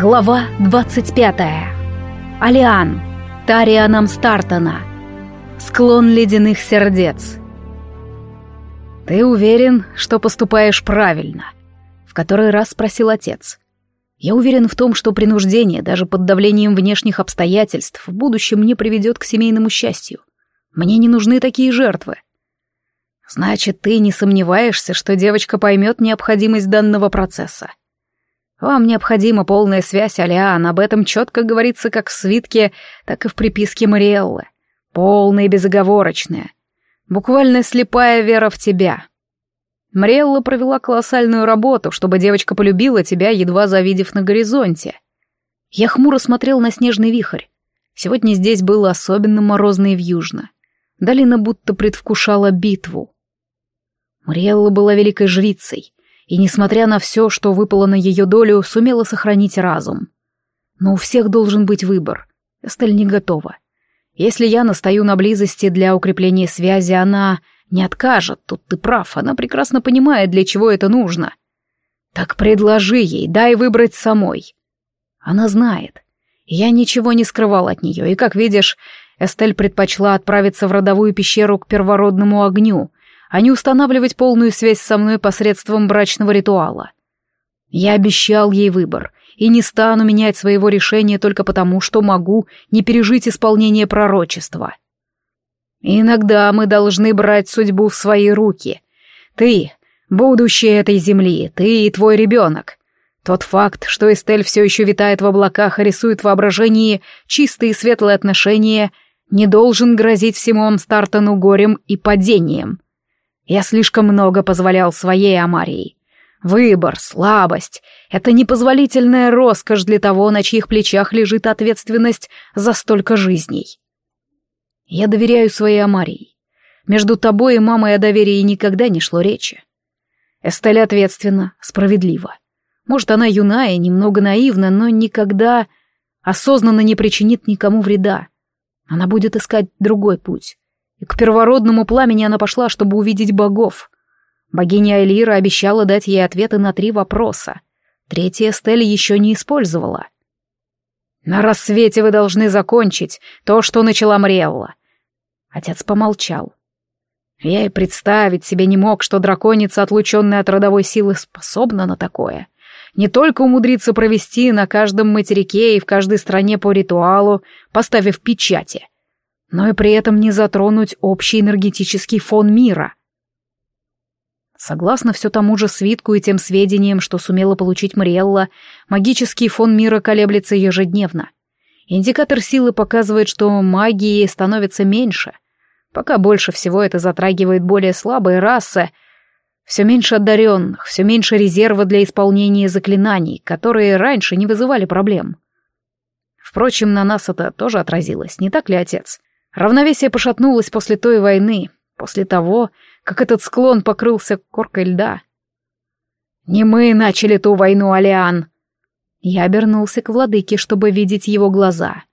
Глава 25. Алиан. Тарианом Стартона. Склон ледяных сердец. «Ты уверен, что поступаешь правильно?» — в который раз спросил отец. «Я уверен в том, что принуждение, даже под давлением внешних обстоятельств, в будущем не приведет к семейному счастью. Мне не нужны такие жертвы». «Значит, ты не сомневаешься, что девочка поймет необходимость данного процесса?» Вам необходима полная связь, Алиан, об этом четко говорится как в свитке, так и в приписке Мариэллы. Полная и безоговорочная. Буквально слепая вера в тебя. Мариэлла провела колоссальную работу, чтобы девочка полюбила тебя, едва завидев на горизонте. Я хмуро смотрел на снежный вихрь. Сегодня здесь было особенно морозно и вьюжно. Долина будто предвкушала битву. Мариэлла была великой жрицей, и, несмотря на все, что выпало на ее долю, сумела сохранить разум. Но у всех должен быть выбор. Эстель не готова. Если я настаю на близости для укрепления связи, она не откажет, тут ты прав, она прекрасно понимает, для чего это нужно. Так предложи ей, дай выбрать самой. Она знает. Я ничего не скрывал от нее, и, как видишь, Эстель предпочла отправиться в родовую пещеру к первородному огню, а не устанавливать полную связь со мной посредством брачного ритуала. Я обещал ей выбор и не стану менять своего решения только потому, что могу не пережить исполнение пророчества. Иногда мы должны брать судьбу в свои руки. Ты — будущее этой земли, ты и твой ребенок. Тот факт, что Эстель все еще витает в облаках и рисует в воображении чистые и светлые отношения, не должен грозить всему Амстартону горем и падением. Я слишком много позволял своей Амарии. Выбор, слабость — это непозволительная роскошь для того, на чьих плечах лежит ответственность за столько жизней. Я доверяю своей Амарии. Между тобой и мамой о доверии никогда не шло речи. Эстель ответственна, справедлива. Может, она юна и немного наивна, но никогда осознанно не причинит никому вреда. Она будет искать другой путь. И к первородному пламени она пошла, чтобы увидеть богов. Богиня Айлира обещала дать ей ответы на три вопроса. Третья Стель еще не использовала. «На рассвете вы должны закончить то, что начала Мриэлла». Отец помолчал. Я и представить себе не мог, что драконица, отлученная от родовой силы, способна на такое. Не только умудриться провести на каждом материке и в каждой стране по ритуалу, поставив печати — но и при этом не затронуть общий энергетический фон мира. Согласно все тому же свитку и тем сведениям, что сумела получить Мариэлла, магический фон мира колеблется ежедневно. Индикатор силы показывает, что магии становится меньше. Пока больше всего это затрагивает более слабые расы, все меньше одаренных, все меньше резерва для исполнения заклинаний, которые раньше не вызывали проблем. Впрочем, на нас это тоже отразилось, не так ли, отец? Равновесие пошатнулось после той войны, после того, как этот склон покрылся коркой льда. «Не мы начали ту войну, Алиан!» Я обернулся к владыке, чтобы видеть его глаза.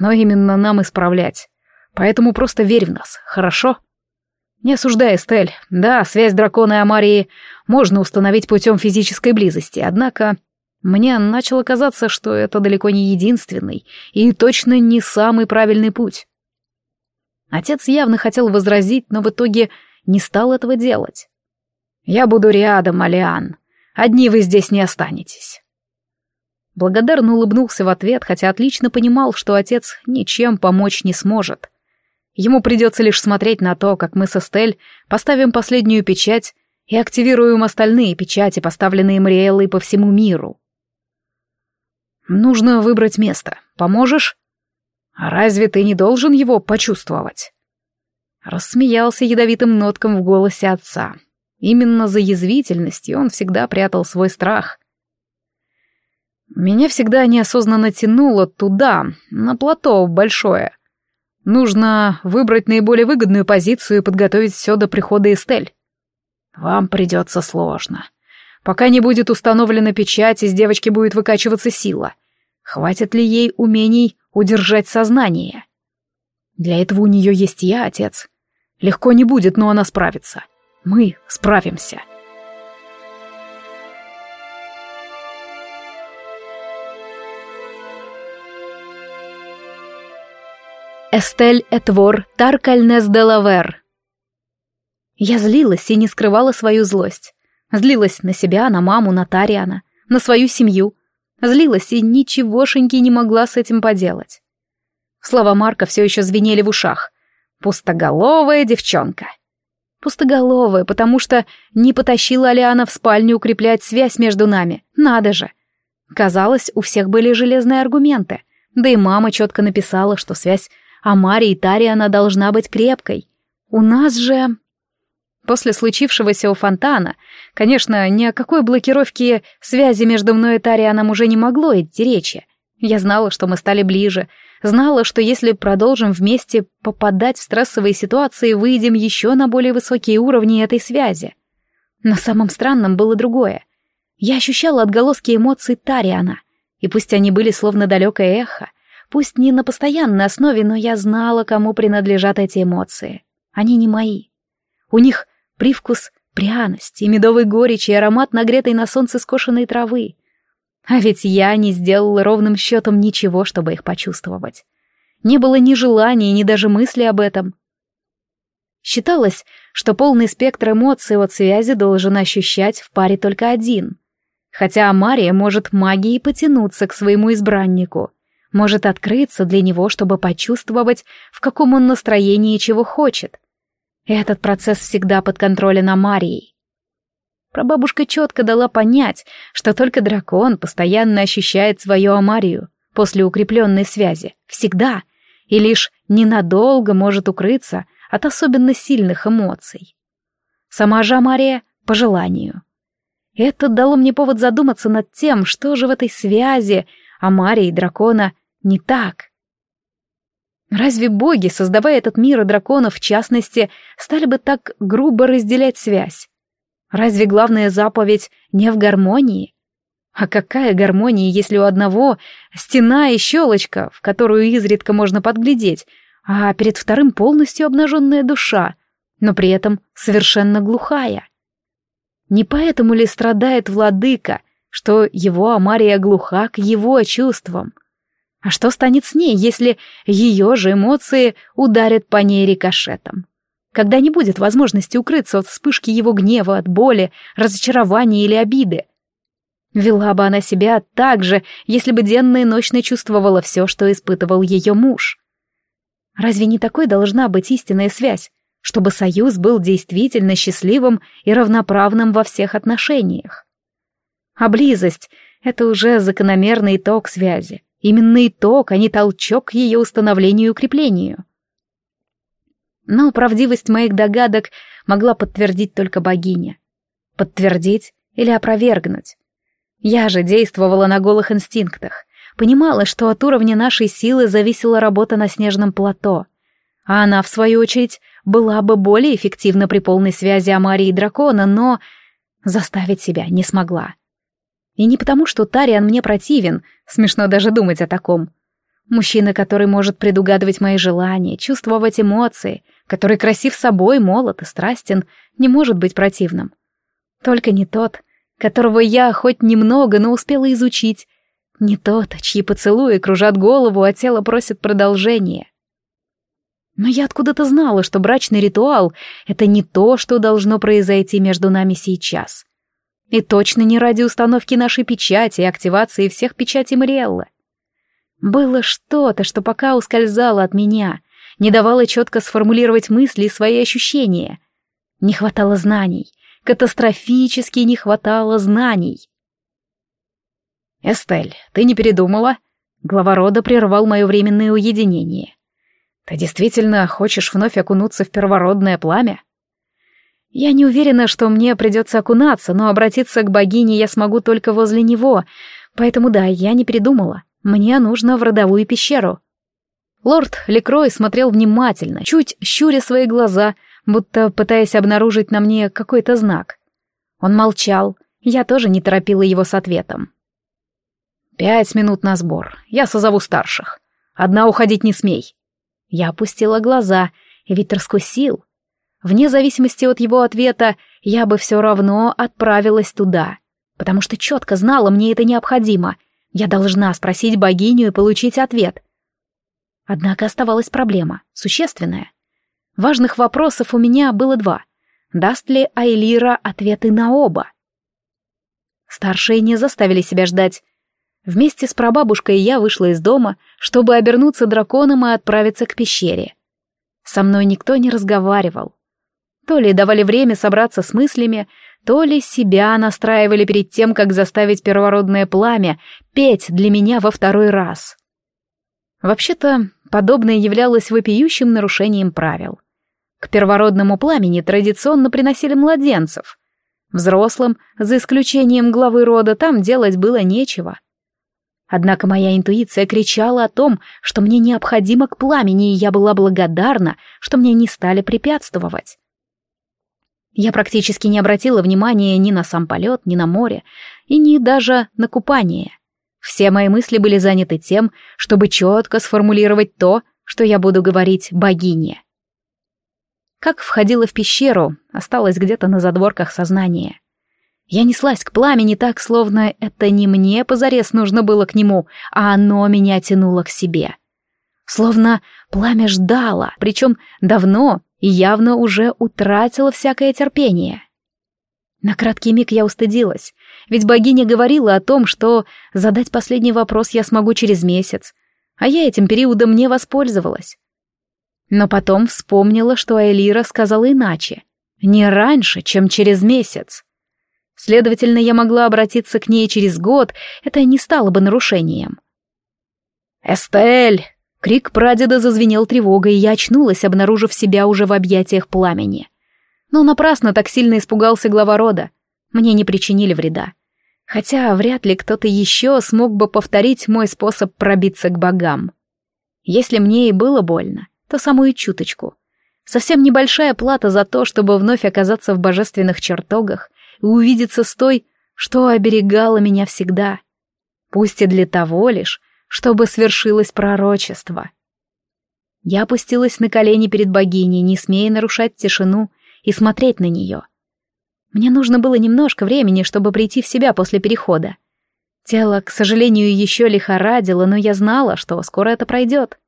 «Но именно нам исправлять. Поэтому просто верь в нас, хорошо?» «Не осуждай, Эстель. Да, связь дракона и Амарии можно установить путем физической близости, однако мне начало казаться, что это далеко не единственный и точно не самый правильный путь. Отец явно хотел возразить, но в итоге не стал этого делать. «Я буду рядом, Алиан. Одни вы здесь не останетесь». Благодарно улыбнулся в ответ, хотя отлично понимал, что отец ничем помочь не сможет. Ему придется лишь смотреть на то, как мы с Эстель поставим последнюю печать и активируем остальные печати, поставленные Мариэллой по всему миру. «Нужно выбрать место. Поможешь?» А разве ты не должен его почувствовать?» Рассмеялся ядовитым нотком в голосе отца. Именно за язвительностью он всегда прятал свой страх. Меня всегда неосознанно тянуло туда, на плато большое. Нужно выбрать наиболее выгодную позицию и подготовить все до прихода Эстель. Вам придется сложно. Пока не будет установлена печать, из девочки будет выкачиваться сила. Хватит ли ей умений удержать сознание. Для этого у нее есть я, отец. Легко не будет, но она справится. Мы справимся. Эстель Этвор Таркальнес Делавер. Я злилась и не скрывала свою злость. Злилась на себя, на маму, на Тариана, на свою семью, Злилась и ничегошеньки не могла с этим поделать. Слова Марка все еще звенели в ушах. «Пустоголовая девчонка». Пустоголовая, потому что не потащила Алиана в спальню укреплять связь между нами. Надо же. Казалось, у всех были железные аргументы. Да и мама четко написала, что связь а Маре и Таре она должна быть крепкой. У нас же... После случившегося у фонтана, конечно, ни о какой блокировке связи между мной и Тарианом уже не могло идти речи. Я знала, что мы стали ближе, знала, что если продолжим вместе попадать в стрессовые ситуации, выйдем еще на более высокие уровни этой связи. Но самым странным было другое. Я ощущала отголоски эмоций Тариана, и пусть они были словно далекое эхо, Пусть не на постоянной основе, но я знала, кому принадлежат эти эмоции. Они не мои. У них привкус пряности, медовой горечи и аромат нагретой на солнце скошенной травы. А ведь я не сделала ровным счетом ничего, чтобы их почувствовать. Не было ни желания, ни даже мысли об этом. Считалось, что полный спектр эмоций от связи должен ощущать в паре только один. Хотя Мария может магией потянуться к своему избраннику — может открыться для него, чтобы почувствовать, в каком он настроении и чего хочет. Этот процесс всегда под контролем Амарией. Прабабушка четко дала понять, что только дракон постоянно ощущает свою Амарию после укрепленной связи, всегда, и лишь ненадолго может укрыться от особенно сильных эмоций. Сама же Амария по желанию. Это дало мне повод задуматься над тем, что же в этой связи Амарии и дракона не так. Разве боги, создавая этот мир и драконов в частности, стали бы так грубо разделять связь? Разве главная заповедь не в гармонии? А какая гармония, если у одного стена и щелочка, в которую изредка можно подглядеть, а перед вторым полностью обнаженная душа, но при этом совершенно глухая? Не поэтому ли страдает владыка, что его Амария глуха к его чувствам? А что станет с ней, если ее же эмоции ударят по ней рикошетом? Когда не будет возможности укрыться от вспышки его гнева, от боли, разочарования или обиды? Вела бы она себя так же, если бы денно и ночно чувствовала все, что испытывал ее муж. Разве не такой должна быть истинная связь, чтобы союз был действительно счастливым и равноправным во всех отношениях? А близость — это уже закономерный итог связи, Именно итог, а не толчок к ее установлению и укреплению. Но правдивость моих догадок могла подтвердить только богиня. Подтвердить или опровергнуть. Я же действовала на голых инстинктах, понимала, что от уровня нашей силы зависела работа на снежном плато, а она, в свою очередь, была бы более эффективна при полной связи Амарии и дракона, но заставить себя не смогла. И не потому, что Тариан мне противен, смешно даже думать о таком. Мужчина, который может предугадывать мои желания, чувствовать эмоции, который красив собой, молод и страстен, не может быть противным. Только не тот, которого я хоть немного, но успела изучить. Не тот, чьи поцелуи кружат голову, а тело просит продолжения. Но я откуда-то знала, что брачный ритуал — это не то, что должно произойти между нами сейчас. И точно не ради установки нашей печати и активации всех печатей Мариэллы. Было что-то, что пока ускользало от меня, не давало четко сформулировать мысли и свои ощущения. Не хватало знаний, катастрофически не хватало знаний. «Эстель, ты не передумала?» Глава рода прервал мое временное уединение. «Ты действительно хочешь вновь окунуться в первородное пламя?» Я не уверена, что мне придется окунаться, но обратиться к богине я смогу только возле него, поэтому да, я не передумала. Мне нужно в родовую пещеру. Лорд Лекрой смотрел внимательно, чуть щуря свои глаза, будто пытаясь обнаружить на мне какой-то знак. Он молчал, я тоже не торопила его с ответом. «Пять минут на сбор. Я созову старших. Одна уходить не смей». Я опустила глаза, и ветер раскусил. Вне зависимости от его ответа, я бы все равно отправилась туда, потому что четко знала, мне это необходимо. Я должна спросить богиню и получить ответ. Однако оставалась проблема, существенная. Важных вопросов у меня было два. Даст ли Айлира ответы на оба? Старшие не заставили себя ждать. Вместе с прабабушкой я вышла из дома, чтобы обернуться драконом и отправиться к пещере. Со мной никто не разговаривал. То ли давали время собраться с мыслями, то ли себя настраивали перед тем, как заставить первородное пламя петь для меня во второй раз. Вообще-то, подобное являлось вопиющим нарушением правил. К первородному пламени традиционно приносили младенцев. Взрослым, за исключением главы рода, там делать было нечего. Однако моя интуиция кричала о том, что мне необходимо к пламени, и я была благодарна, что мне не стали препятствовать. Я практически не обратила внимания ни на сам полет, ни на море, и ни даже на купание. Все мои мысли были заняты тем, чтобы четко сформулировать то, что я буду говорить богине. Как входила в пещеру, осталось где-то на задворках сознания. Я неслась к пламени так, словно это не мне позарез нужно было к нему, а оно меня тянуло к себе. Словно пламя ждало, причем давно и явно уже утратила всякое терпение. На краткий миг я устыдилась, ведь богиня говорила о том, что задать последний вопрос я смогу через месяц, а я этим периодом не воспользовалась. Но потом вспомнила, что Айлира сказала иначе. Не раньше, чем через месяц. Следовательно, я могла обратиться к ней через год, это не стало бы нарушением. «Эстель!» Крик прадеда зазвенел тревогой, и я очнулась, обнаружив себя уже в объятиях пламени. Но напрасно так сильно испугался глава рода. Мне не причинили вреда. Хотя вряд ли кто-то еще смог бы повторить мой способ пробиться к богам. Если мне и было больно, то самую чуточку. Совсем небольшая плата за то, чтобы вновь оказаться в божественных чертогах и увидеться с той, что оберегала меня всегда. Пусть и для того лишь, чтобы свершилось пророчество. Я опустилась на колени перед богиней, не смея нарушать тишину и смотреть на нее. Мне нужно было немножко времени, чтобы прийти в себя после перехода. Тело, к сожалению, еще лихорадило, но я знала, что скоро это пройдет.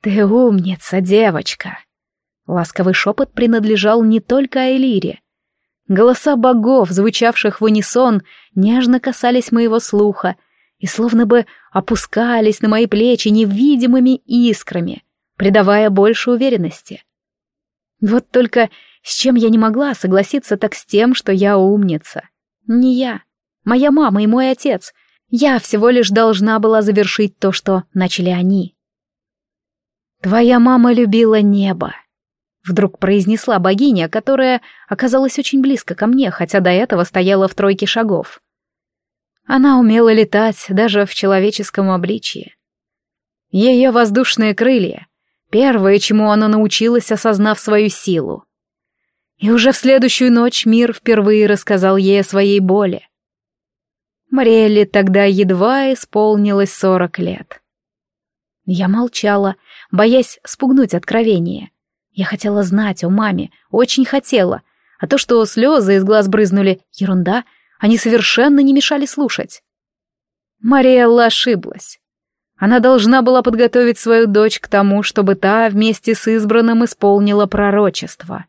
«Ты умница, девочка!» Ласковый шепот принадлежал не только Айлире. Голоса богов, звучавших в унисон, нежно касались моего слуха, и словно бы опускались на мои плечи невидимыми искрами, придавая больше уверенности. Вот только с чем я не могла согласиться, так с тем, что я умница. Не я, моя мама и мой отец. Я всего лишь должна была завершить то, что начали они. «Твоя мама любила небо», — вдруг произнесла богиня, которая оказалась очень близко ко мне, хотя до этого стояла в тройке шагов. Она умела летать даже в человеческом обличье. Ее воздушные крылья — первое, чему она научилась, осознав свою силу. И уже в следующую ночь мир впервые рассказал ей о своей боли. Мариэлле тогда едва исполнилось сорок лет. Я молчала, боясь спугнуть откровение. Я хотела знать о маме, очень хотела, а то, что слезы из глаз брызнули, ерунда — они совершенно не мешали слушать. Мариэлла ошиблась. Она должна была подготовить свою дочь к тому, чтобы та вместе с избранным исполнила пророчество.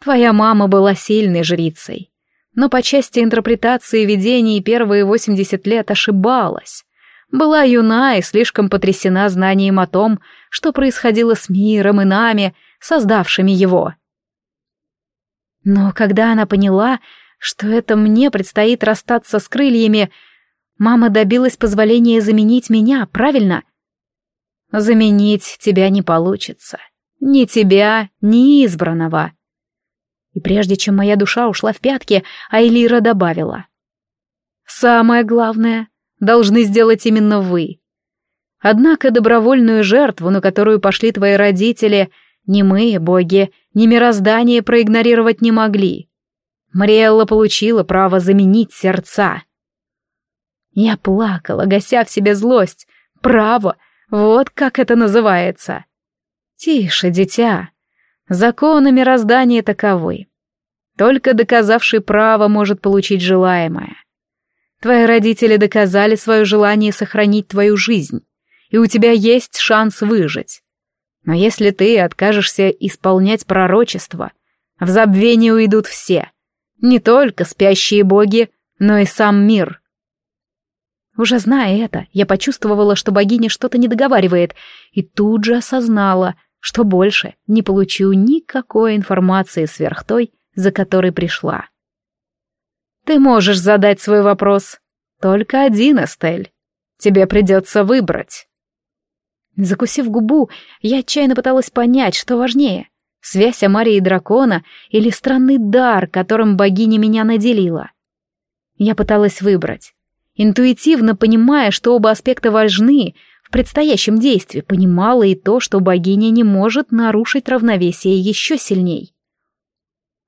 Твоя мама была сильной жрицей, но по части интерпретации видений первые 80 лет ошибалась. Была юна и слишком потрясена знанием о том, что происходило с миром и нами, создавшими его. Но когда она поняла, что это мне предстоит расстаться с крыльями. Мама добилась позволения заменить меня, правильно? Заменить тебя не получится. Ни тебя, ни избранного. И прежде чем моя душа ушла в пятки, Айлира добавила. Самое главное должны сделать именно вы. Однако добровольную жертву, на которую пошли твои родители, ни мы, боги, ни мироздание проигнорировать не могли. Мариэлла получила право заменить сердца. Я плакала, гася в себе злость. Право, вот как это называется. Тише, дитя. Законы мироздания таковы. Только доказавший право может получить желаемое. Твои родители доказали свое желание сохранить твою жизнь, и у тебя есть шанс выжить. Но если ты откажешься исполнять пророчество, в забвение уйдут все, не только спящие боги, но и сам мир. Уже зная это, я почувствовала, что богиня что-то не договаривает, и тут же осознала, что больше не получу никакой информации сверх той, за которой пришла. Ты можешь задать свой вопрос. Только один, Эстель. Тебе придется выбрать. Закусив губу, я отчаянно пыталась понять, что важнее — связь Амарии и дракона или странный дар, которым богиня меня наделила. Я пыталась выбрать интуитивно понимая, что оба аспекта важны в предстоящем действии, понимала и то, что богиня не может нарушить равновесие еще сильней.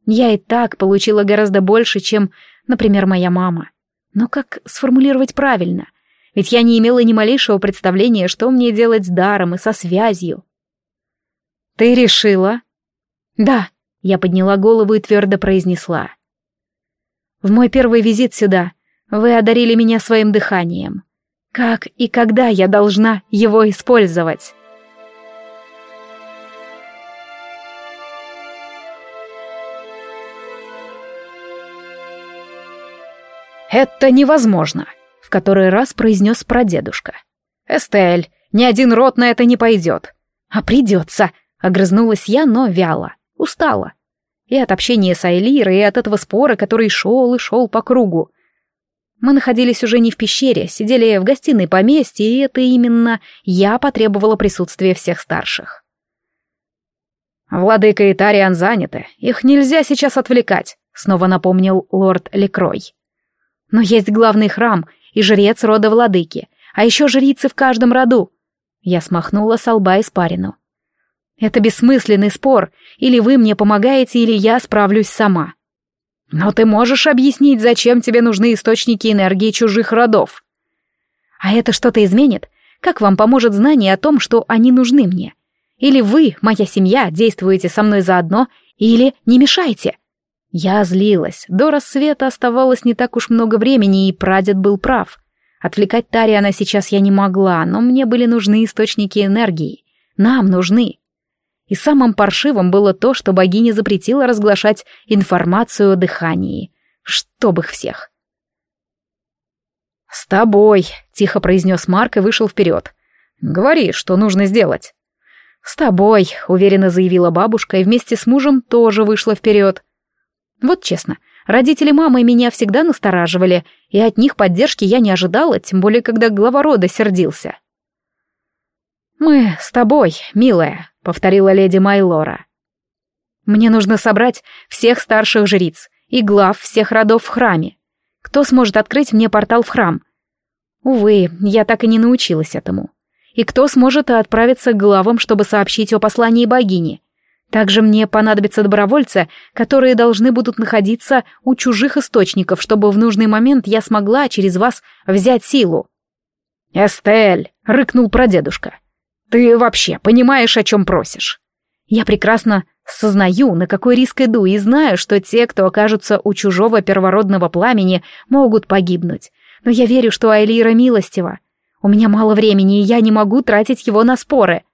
Я и так получила гораздо больше, чем, например, моя мама. Но как сформулировать правильно? Ведь я не имела ни малейшего представления, что мне делать с даром и со связью. «Ты решила?» «Да», — я подняла голову и твердо произнесла. «В мой первый визит сюда вы одарили меня своим дыханием. Как и когда я должна его использовать? «Это невозможно», — в который раз произнес прадедушка. «Эстель, ни один рот на это не пойдет». «А придется», — огрызнулась я, но вяло, устала. И от общения с Айлирой, и от этого спора, который шел и шел по кругу. Мы находились уже не в пещере, сидели в гостиной поместья, и это именно я потребовала присутствия всех старших. «Владыка и Тариан заняты, их нельзя сейчас отвлекать», — снова напомнил лорд Лекрой. «Но есть главный храм и жрец рода владыки, а еще жрицы в каждом роду». Я смахнула с лба испарину. «Это бессмысленный спор, или вы мне помогаете, или я справлюсь сама». Но ты можешь объяснить, зачем тебе нужны источники энергии чужих родов? А это что-то изменит? Как вам поможет знание о том, что они нужны мне? Или вы, моя семья, действуете со мной заодно, или не мешайте? Я злилась. До рассвета оставалось не так уж много времени, и прадед был прав. Отвлекать Тариана сейчас я не могла, но мне были нужны источники энергии. Нам нужны. И самым паршивым было то, что богиня запретила разглашать информацию о дыхании. Чтоб их всех. «С тобой», — тихо произнес Марк и вышел вперед. «Говори, что нужно сделать». «С тобой», — уверенно заявила бабушка, и вместе с мужем тоже вышла вперед. Вот честно, родители мамы меня всегда настораживали, и от них поддержки я не ожидала, тем более, когда глава рода сердился. «Мы с тобой, милая», — повторила леди Майлора. «Мне нужно собрать всех старших жриц и глав всех родов в храме. Кто сможет открыть мне портал в храм? Увы, я так и не научилась этому. И кто сможет отправиться к главам, чтобы сообщить о послании богини? Также мне понадобятся добровольцы, которые должны будут находиться у чужих источников, чтобы в нужный момент я смогла через вас взять силу. «Эстель!» — рыкнул прадедушка. Ты вообще понимаешь, о чем просишь? Я прекрасно сознаю, на какой риск иду, и знаю, что те, кто окажутся у чужого первородного пламени, могут погибнуть. Но я верю, что Айлира милостива. У меня мало времени, и я не могу тратить его на споры.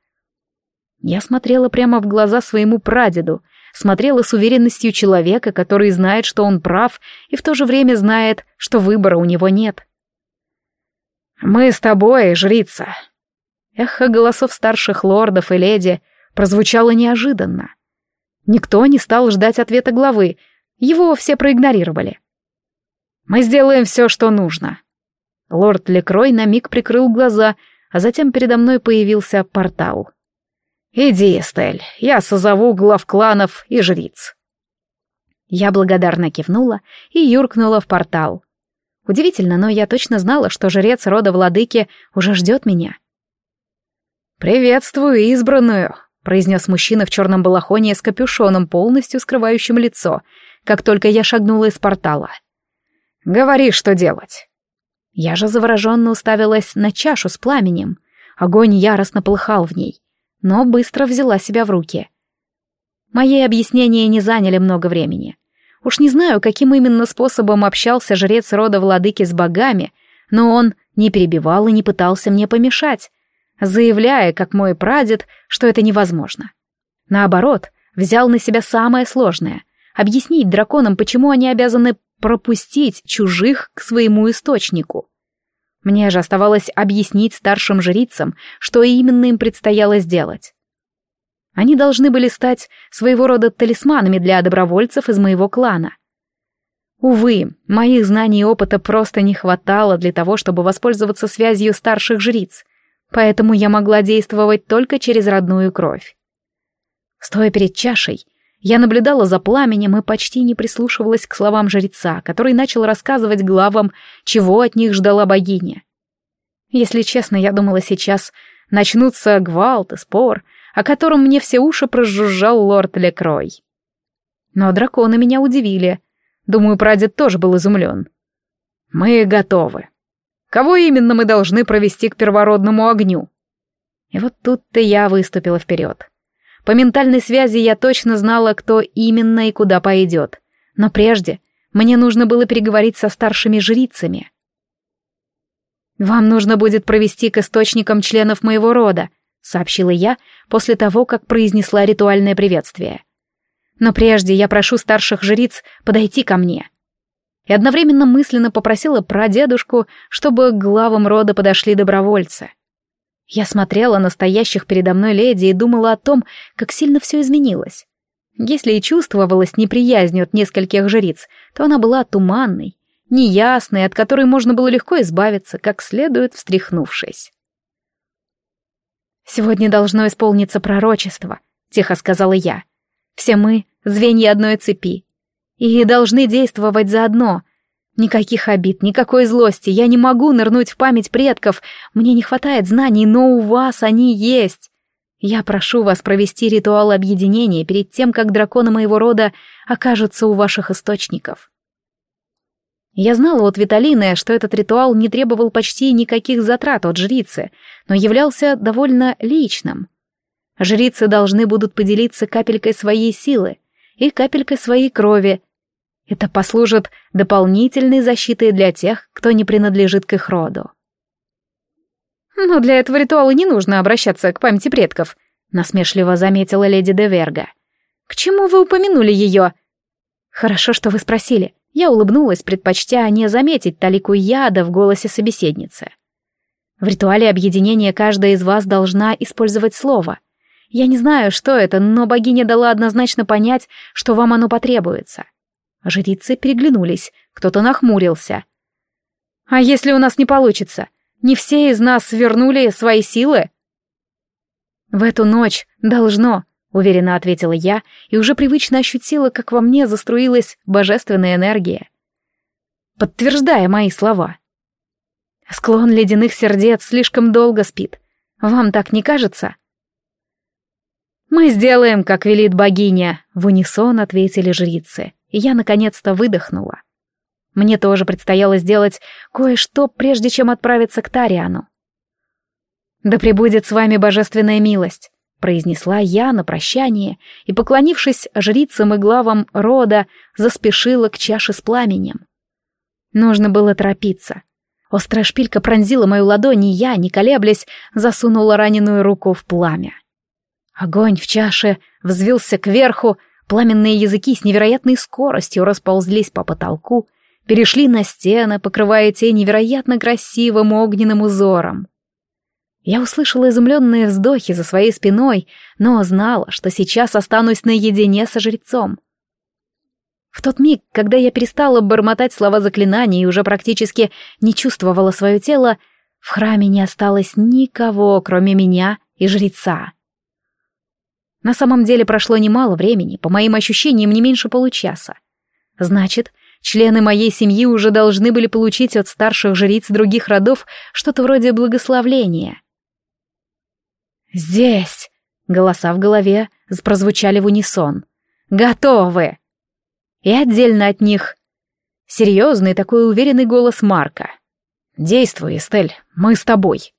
Я смотрела прямо в глаза своему прадеду, смотрела с уверенностью человека, который знает, что он прав, и в то же время знает, что выбора у него нет. «Мы с тобой, жрица», Эхо голосов старших лордов и леди прозвучало неожиданно. Никто не стал ждать ответа главы, его все проигнорировали. «Мы сделаем все, что нужно». Лорд Лекрой на миг прикрыл глаза, а затем передо мной появился портал. «Иди, Эстель, я созову глав кланов и жриц». Я благодарно кивнула и юркнула в портал. Удивительно, но я точно знала, что жрец рода владыки уже ждет меня. «Приветствую избранную», — произнес мужчина в черном балахоне с капюшоном, полностью скрывающим лицо, как только я шагнула из портала. «Говори, что делать». Я же завороженно уставилась на чашу с пламенем. Огонь яростно полыхал в ней, но быстро взяла себя в руки. Мои объяснения не заняли много времени. Уж не знаю, каким именно способом общался жрец рода владыки с богами, но он не перебивал и не пытался мне помешать, заявляя, как мой прадед, что это невозможно. Наоборот, взял на себя самое сложное — объяснить драконам, почему они обязаны пропустить чужих к своему источнику. Мне же оставалось объяснить старшим жрицам, что именно им предстояло сделать. Они должны были стать своего рода талисманами для добровольцев из моего клана. Увы, моих знаний и опыта просто не хватало для того, чтобы воспользоваться связью старших жриц, поэтому я могла действовать только через родную кровь. Стоя перед чашей, я наблюдала за пламенем и почти не прислушивалась к словам жреца, который начал рассказывать главам, чего от них ждала богиня. Если честно, я думала сейчас, начнутся гвалт и спор, о котором мне все уши прожужжал лорд Лекрой. Но драконы меня удивили. Думаю, прадед тоже был изумлен. «Мы готовы. Кого именно мы должны провести к первородному огню?» И вот тут-то я выступила вперед. По ментальной связи я точно знала, кто именно и куда пойдет. Но прежде мне нужно было переговорить со старшими жрицами. «Вам нужно будет провести к источникам членов моего рода», — сообщила я после того, как произнесла ритуальное приветствие. «Но прежде я прошу старших жриц подойти ко мне». И одновременно мысленно попросила прадедушку, чтобы к главам рода подошли добровольцы. Я смотрела на стоящих передо мной леди и думала о том, как сильно все изменилось. Если и чувствовалась неприязнь от нескольких жриц, то она была туманной, неясной, от которой можно было легко избавиться, как следует встряхнувшись. «Сегодня должно исполниться пророчество», — тихо сказала я. «Все мы — звенья одной цепи, и должны действовать заодно, Никаких обид, никакой злости. Я не могу нырнуть в память предков. Мне не хватает знаний, но у вас они есть. Я прошу вас провести ритуал объединения перед тем, как драконы моего рода окажутся у ваших источников. Я знала от Виталины, что этот ритуал не требовал почти никаких затрат от жрицы, но являлся довольно личным. Жрицы должны будут поделиться капелькой своей силы и капелькой своей крови, это послужит дополнительной защитой для тех, кто не принадлежит к их роду. «Но для этого ритуала не нужно обращаться к памяти предков», — насмешливо заметила леди де Верга. «К чему вы упомянули ее?» «Хорошо, что вы спросили». Я улыбнулась, предпочтя не заметить талику яда в голосе собеседницы. В ритуале объединения каждая из вас должна использовать слово. Я не знаю, что это, но богиня дала однозначно понять, что вам оно потребуется. Жрицы переглянулись, кто-то нахмурился. «А если у нас не получится? Не все из нас вернули свои силы?» «В эту ночь должно», — уверенно ответила я и уже привычно ощутила, как во мне заструилась божественная энергия, подтверждая мои слова. «Склон ледяных сердец слишком долго спит. Вам так не кажется?» «Мы сделаем, как велит богиня», — в унисон ответили жрицы и я наконец-то выдохнула. Мне тоже предстояло сделать кое-что, прежде чем отправиться к Тариану. «Да пребудет с вами божественная милость», — произнесла я на прощание и, поклонившись жрицам и главам рода, заспешила к чаше с пламенем. Нужно было торопиться. Острая шпилька пронзила мою ладонь, и я, не колеблясь, засунула раненую руку в пламя. Огонь в чаше взвился кверху, Пламенные языки с невероятной скоростью расползлись по потолку, перешли на стены, покрывая те невероятно красивым огненным узором. Я услышала изумленные вздохи за своей спиной, но знала, что сейчас останусь наедине со жрецом. В тот миг, когда я перестала бормотать слова заклинания и уже практически не чувствовала свое тело, в храме не осталось никого, кроме меня и жреца. На самом деле прошло немало времени, по моим ощущениям, не меньше получаса. Значит, члены моей семьи уже должны были получить от старших жриц других родов что-то вроде благословления. «Здесь!» — голоса в голове прозвучали в унисон. «Готовы!» И отдельно от них серьезный такой уверенный голос Марка. «Действуй, Эстель, мы с тобой».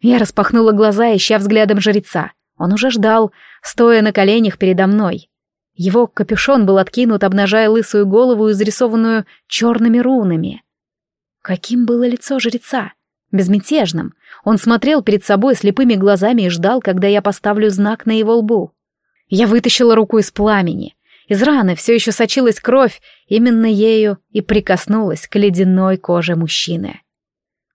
Я распахнула глаза, ища взглядом жреца. Он уже ждал, стоя на коленях передо мной. Его капюшон был откинут, обнажая лысую голову, изрисованную черными рунами. Каким было лицо жреца? безмятежным. Он смотрел перед собой слепыми глазами и ждал, когда я поставлю знак на его лбу. Я вытащила руку из пламени. Из раны все еще сочилась кровь, именно ею и прикоснулась к ледяной коже мужчины.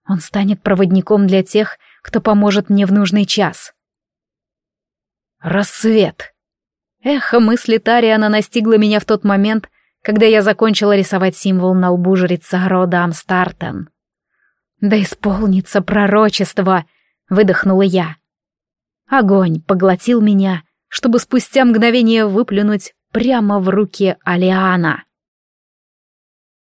Он станет проводником для тех, кто поможет мне в нужный час. Рассвет. Эхо мысли Тариана настигло меня в тот момент, когда я закончила рисовать символ на лбу жреца рода Амстартен. «Да исполнится пророчество!» — выдохнула я. Огонь поглотил меня, чтобы спустя мгновение выплюнуть прямо в руки Алиана.